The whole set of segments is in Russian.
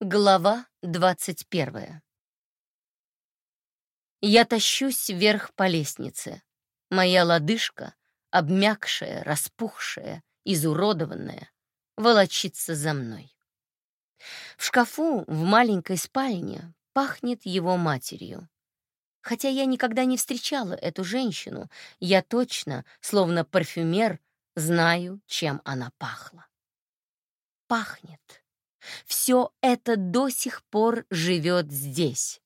Глава двадцать первая. Я тащусь вверх по лестнице. Моя лодыжка, обмякшая, распухшая, изуродованная, волочится за мной. В шкафу в маленькой спальне пахнет его матерью. Хотя я никогда не встречала эту женщину, я точно, словно парфюмер, знаю, чем она пахла. Пахнет. Все это до сих пор живет здесь.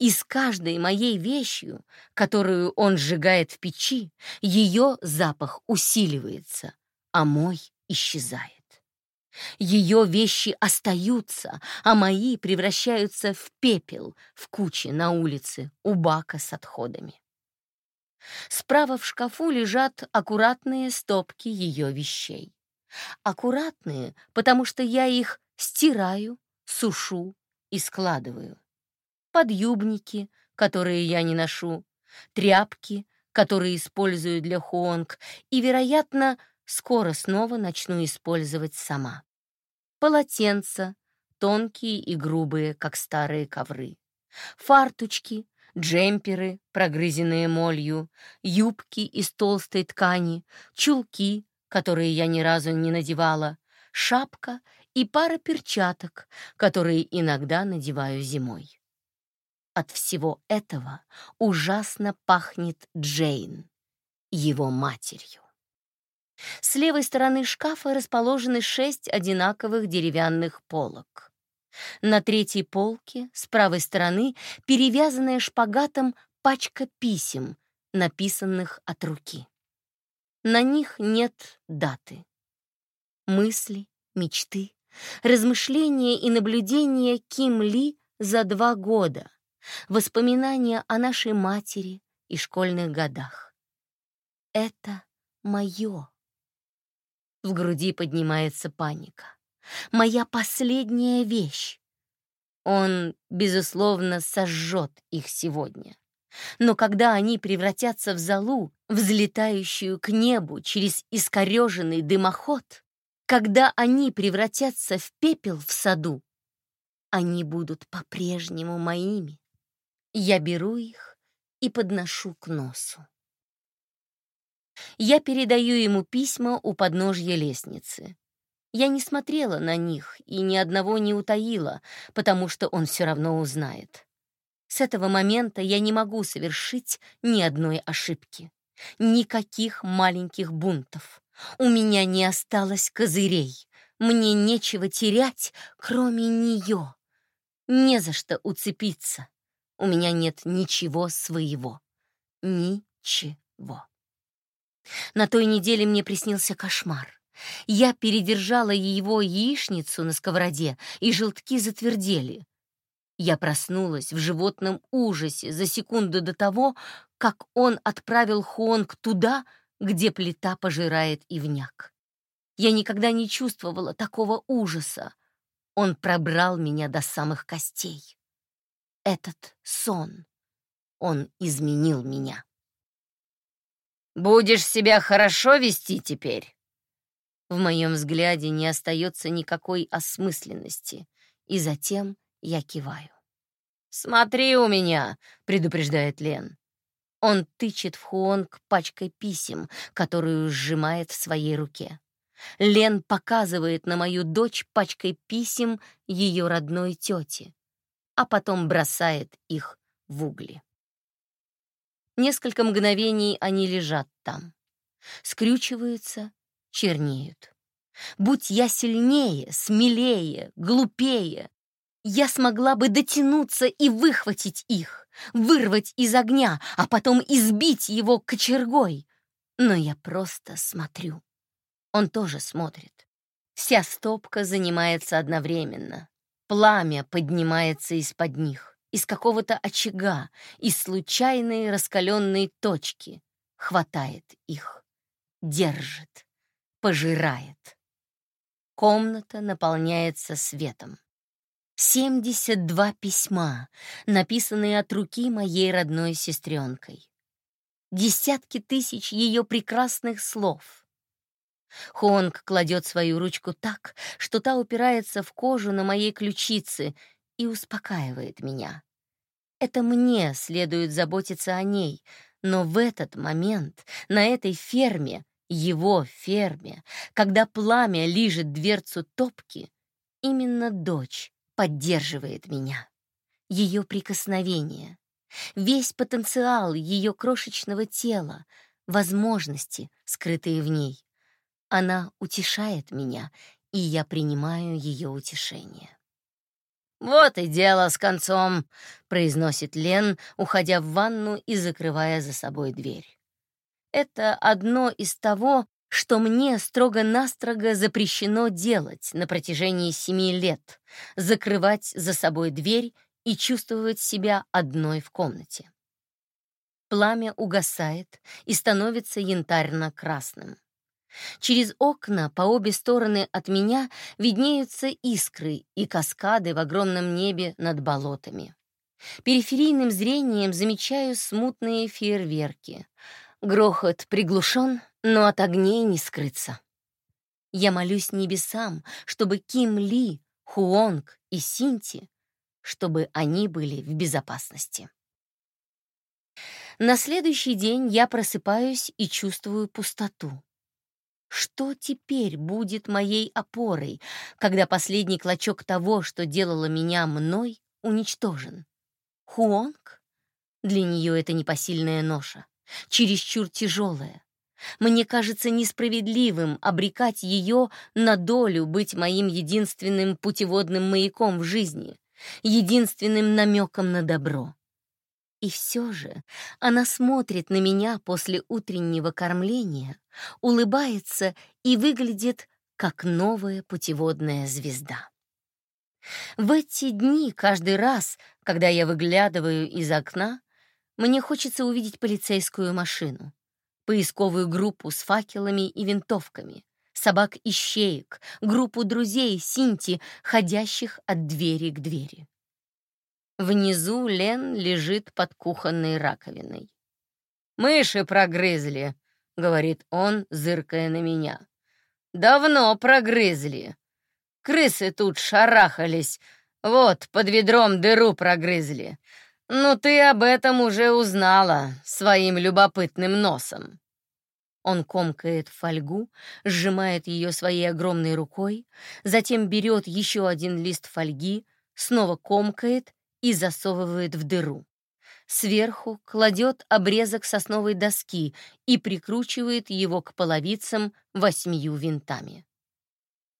И с каждой моей вещью, которую он сжигает в печи, ее запах усиливается, а мой исчезает. Ее вещи остаются, а мои превращаются в пепел в куче на улице у бака с отходами. Справа в шкафу лежат аккуратные стопки ее вещей. Аккуратные, потому что я их стираю, сушу и складываю. Подъюбники, которые я не ношу, тряпки, которые использую для хуонг, и, вероятно, скоро снова начну использовать сама. Полотенца, тонкие и грубые, как старые ковры. Фартучки, джемперы, прогрызенные молью, юбки из толстой ткани, чулки, которые я ни разу не надевала, шапка и пара перчаток, которые иногда надеваю зимой. От всего этого ужасно пахнет Джейн, его матерью. С левой стороны шкафа расположены шесть одинаковых деревянных полок. На третьей полке с правой стороны перевязанная шпагатом пачка писем, написанных от руки. На них нет даты. Мысли, мечты, размышления и наблюдения Ким Ли за два года, воспоминания о нашей матери и школьных годах. Это мое. В груди поднимается паника. Моя последняя вещь. Он, безусловно, сожжет их сегодня. Но когда они превратятся в залу, взлетающую к небу через искореженный дымоход, когда они превратятся в пепел в саду, они будут по-прежнему моими. Я беру их и подношу к носу. Я передаю ему письма у подножья лестницы. Я не смотрела на них и ни одного не утаила, потому что он все равно узнает. С этого момента я не могу совершить ни одной ошибки, никаких маленьких бунтов. У меня не осталось козырей. Мне нечего терять, кроме нее. Не за что уцепиться. У меня нет ничего своего. Ничего. На той неделе мне приснился кошмар. Я передержала его яичницу на сковороде, и желтки затвердели. Я проснулась в животном ужасе за секунду до того, как он отправил Хуонг туда, где плита пожирает ивняк. Я никогда не чувствовала такого ужаса. Он пробрал меня до самых костей. Этот сон, он изменил меня. «Будешь себя хорошо вести теперь?» В моем взгляде не остается никакой осмысленности, и затем я киваю. «Смотри у меня», — предупреждает Лен. Он тычет в Хуонг пачкой писем, которую сжимает в своей руке. Лен показывает на мою дочь пачкой писем ее родной тети, а потом бросает их в угли. Несколько мгновений они лежат там, скрючиваются, чернеют. Будь я сильнее, смелее, глупее, я смогла бы дотянуться и выхватить их, вырвать из огня, а потом избить его кочергой. Но я просто смотрю. Он тоже смотрит. Вся стопка занимается одновременно. Пламя поднимается из-под них, из какого-то очага, из случайной раскаленной точки. Хватает их, держит, пожирает. Комната наполняется светом. 72 письма, написанные от руки моей родной сестренкой. Десятки тысяч ее прекрасных слов. Хуонг кладет свою ручку так, что та упирается в кожу на моей ключице и успокаивает меня. Это мне следует заботиться о ней, но в этот момент, на этой ферме, его ферме, когда пламя лижет дверцу топки, именно дочь поддерживает меня. Ее прикосновение, весь потенциал ее крошечного тела, возможности, скрытые в ней. Она утешает меня, и я принимаю ее утешение. «Вот и дело с концом», — произносит Лен, уходя в ванну и закрывая за собой дверь. Это одно из того, что мне строго-настрого запрещено делать на протяжении семи лет — закрывать за собой дверь и чувствовать себя одной в комнате. Пламя угасает и становится янтарно-красным. Через окна по обе стороны от меня виднеются искры и каскады в огромном небе над болотами. Периферийным зрением замечаю смутные фейерверки. Грохот приглушен, но от огней не скрыться. Я молюсь небесам, чтобы Ким Ли, Хуонг и Синти, чтобы они были в безопасности. На следующий день я просыпаюсь и чувствую пустоту. Что теперь будет моей опорой, когда последний клочок того, что делало меня мной, уничтожен? Хуонг? Для нее это непосильная ноша, чересчур тяжелая. Мне кажется несправедливым обрекать ее на долю быть моим единственным путеводным маяком в жизни, единственным намеком на добро. И все же она смотрит на меня после утреннего кормления, улыбается и выглядит как новая путеводная звезда. В эти дни каждый раз, когда я выглядываю из окна, мне хочется увидеть полицейскую машину, поисковую группу с факелами и винтовками, собак-ищеек, группу друзей Синти, ходящих от двери к двери. Внизу Лен лежит под кухонной раковиной. «Мыши прогрызли», — говорит он, зыркая на меня. «Давно прогрызли. Крысы тут шарахались. Вот, под ведром дыру прогрызли. Ну, ты об этом уже узнала своим любопытным носом». Он комкает фольгу, сжимает ее своей огромной рукой, затем берет еще один лист фольги, снова комкает и засовывает в дыру. Сверху кладет обрезок сосновой доски и прикручивает его к половицам восьмию винтами.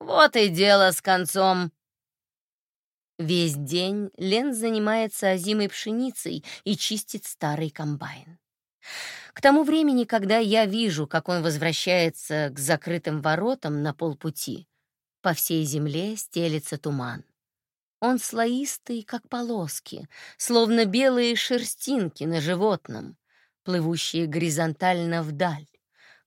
Вот и дело с концом. Весь день Лен занимается озимой пшеницей и чистит старый комбайн. К тому времени, когда я вижу, как он возвращается к закрытым воротам на полпути, по всей земле стелется туман. Он слоистый, как полоски, словно белые шерстинки на животном, плывущие горизонтально вдаль,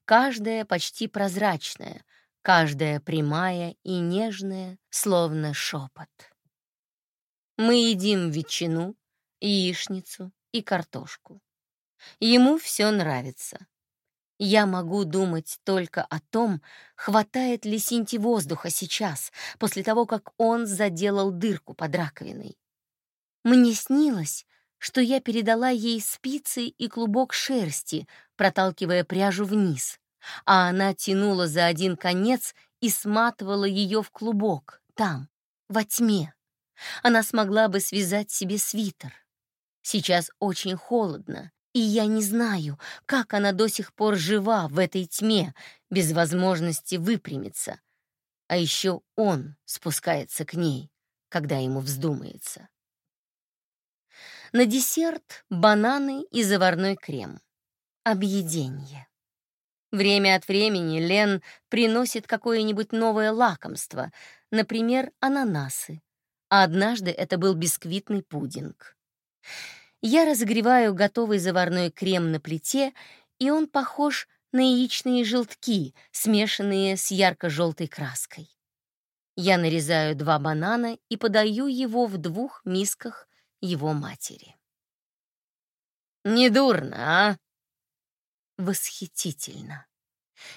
каждая почти прозрачная, каждая прямая и нежная, словно шепот. Мы едим ветчину, яичницу и картошку. Ему все нравится. Я могу думать только о том, хватает ли Синти воздуха сейчас, после того, как он заделал дырку под раковиной. Мне снилось, что я передала ей спицы и клубок шерсти, проталкивая пряжу вниз, а она тянула за один конец и сматывала ее в клубок, там, во тьме. Она смогла бы связать себе свитер. Сейчас очень холодно, и я не знаю, как она до сих пор жива в этой тьме, без возможности выпрямиться. А еще он спускается к ней, когда ему вздумается. На десерт бананы и заварной крем. Объеденье. Время от времени Лен приносит какое-нибудь новое лакомство, например, ананасы. А однажды это был бисквитный пудинг. Я разогреваю готовый заварной крем на плите, и он похож на яичные желтки, смешанные с ярко-желтой краской. Я нарезаю два банана и подаю его в двух мисках его матери. «Недурно, а?» Восхитительно.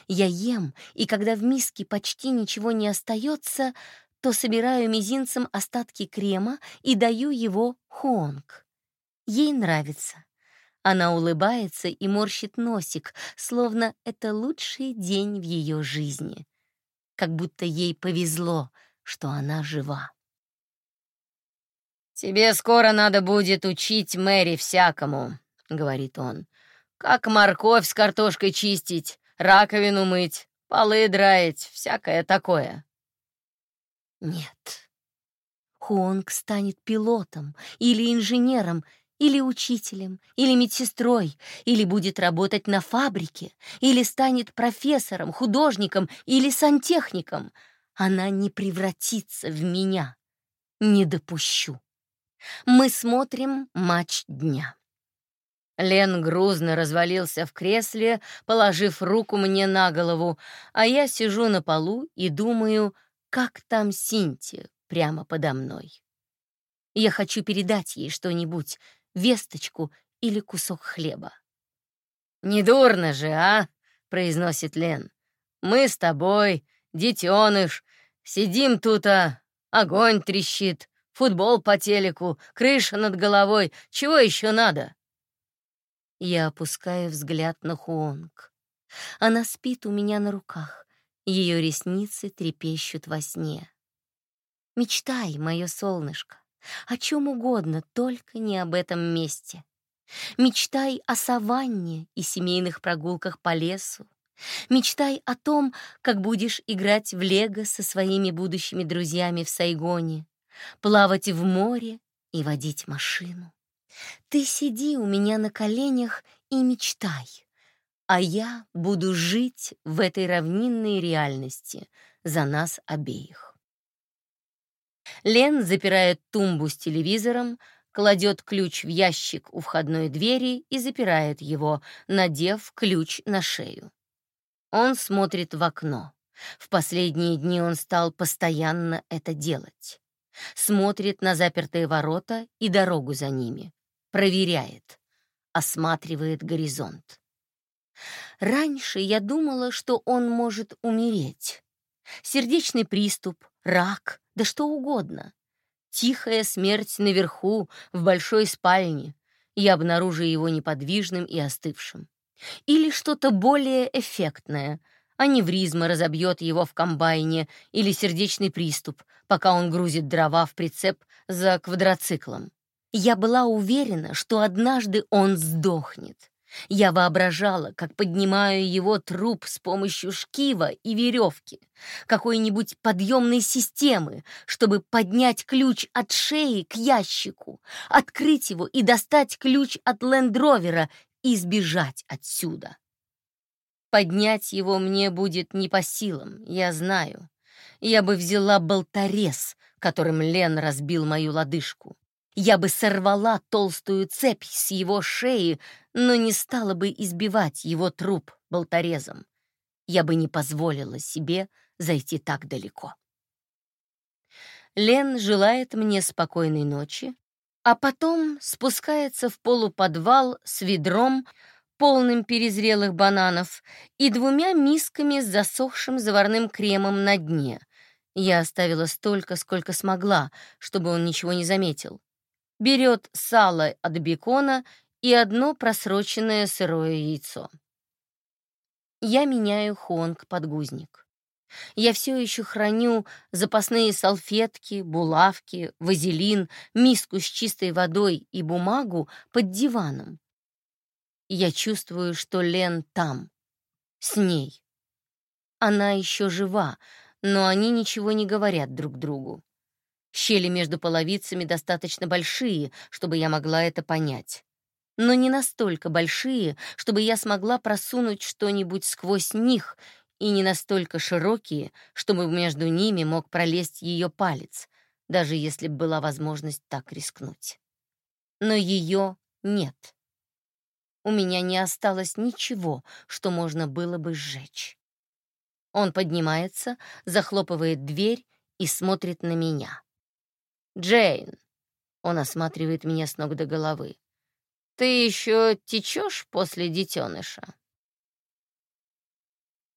Я ем, и когда в миске почти ничего не остается, то собираю мизинцем остатки крема и даю его Хуонг. Ей нравится. Она улыбается и морщит носик, словно это лучший день в ее жизни. Как будто ей повезло, что она жива. «Тебе скоро надо будет учить Мэри всякому», — говорит он. «Как морковь с картошкой чистить, раковину мыть, полы драить, всякое такое». Нет. Хуонг станет пилотом или инженером, или учителем, или медсестрой, или будет работать на фабрике, или станет профессором, художником или сантехником. Она не превратится в меня. Не допущу. Мы смотрим матч дня. Лен грузно развалился в кресле, положив руку мне на голову, а я сижу на полу и думаю, как там Синти прямо подо мной. Я хочу передать ей что-нибудь, весточку или кусок хлеба. «Недурно же, а?» — произносит Лен. «Мы с тобой, детеныш, сидим тут, а огонь трещит, футбол по телеку, крыша над головой. Чего еще надо?» Я опускаю взгляд на Хуонг. Она спит у меня на руках. Ее ресницы трепещут во сне. Мечтай, мое солнышко, о чем угодно, только не об этом месте. Мечтай о саванне и семейных прогулках по лесу. Мечтай о том, как будешь играть в лего со своими будущими друзьями в Сайгоне, плавать в море и водить машину. Ты сиди у меня на коленях и мечтай, а я буду жить в этой равнинной реальности за нас обеих. Лен запирает тумбу с телевизором, кладет ключ в ящик у входной двери и запирает его, надев ключ на шею. Он смотрит в окно. В последние дни он стал постоянно это делать. Смотрит на запертые ворота и дорогу за ними. Проверяет. Осматривает горизонт. Раньше я думала, что он может умереть. Сердечный приступ, рак, да что угодно. Тихая смерть наверху, в большой спальне. Я обнаружу его неподвижным и остывшим. Или что-то более эффектное. Аневризма разобьет его в комбайне или сердечный приступ, пока он грузит дрова в прицеп за квадроциклом. Я была уверена, что однажды он сдохнет. Я воображала, как поднимаю его труп с помощью шкива и веревки, какой-нибудь подъемной системы, чтобы поднять ключ от шеи к ящику, открыть его и достать ключ от лендровера и сбежать отсюда. Поднять его мне будет не по силам, я знаю. Я бы взяла болторез, которым Лен разбил мою лодыжку. Я бы сорвала толстую цепь с его шеи, но не стала бы избивать его труп болторезом. Я бы не позволила себе зайти так далеко. Лен желает мне спокойной ночи, а потом спускается в полуподвал с ведром, полным перезрелых бананов, и двумя мисками с засохшим заварным кремом на дне. Я оставила столько, сколько смогла, чтобы он ничего не заметил берет сало от бекона и одно просроченное сырое яйцо. Я меняю хонг-подгузник. Я все еще храню запасные салфетки, булавки, вазелин, миску с чистой водой и бумагу под диваном. Я чувствую, что Лен там, с ней. Она еще жива, но они ничего не говорят друг другу. Щели между половицами достаточно большие, чтобы я могла это понять. Но не настолько большие, чтобы я смогла просунуть что-нибудь сквозь них, и не настолько широкие, чтобы между ними мог пролезть ее палец, даже если бы была возможность так рискнуть. Но ее нет. У меня не осталось ничего, что можно было бы сжечь. Он поднимается, захлопывает дверь и смотрит на меня. Джейн. Он осматривает меня с ног до головы. Ты еще течешь после детеныша?